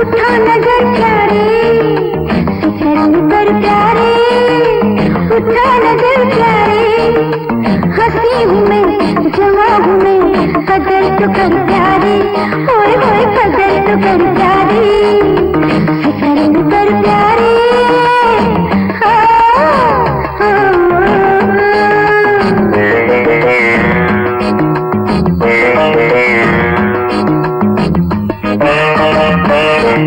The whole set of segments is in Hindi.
उठा नज़र प्यारे कर प्यारे, उठा नज़र प्यारे। हँसी हूँ मैं जवा मैं कदर तो कर प्यारे, ओए ओए कदर तो कर प्यारे।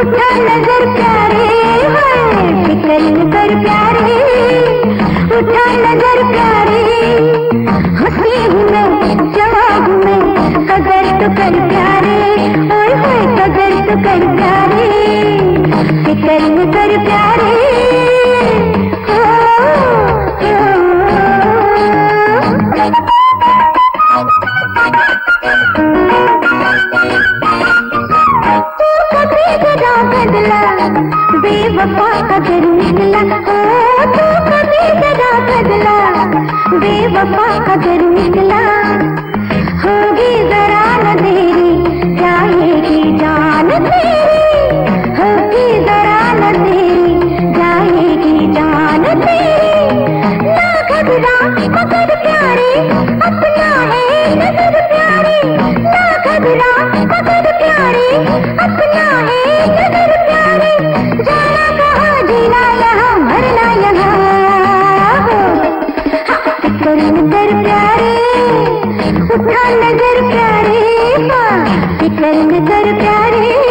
उठा नज़र प्यारे फिकर कर प्यारे, उठा नज़र प्यारे। हँसी हूँ मैं, जवाब मैं, कदर तो कर प्यारे, ओए होए कदर तो कर प्यारे। फिकर कर प्यारे। बेवफा प्यारे उठा नज़र प्यारे हाँ प्यारे।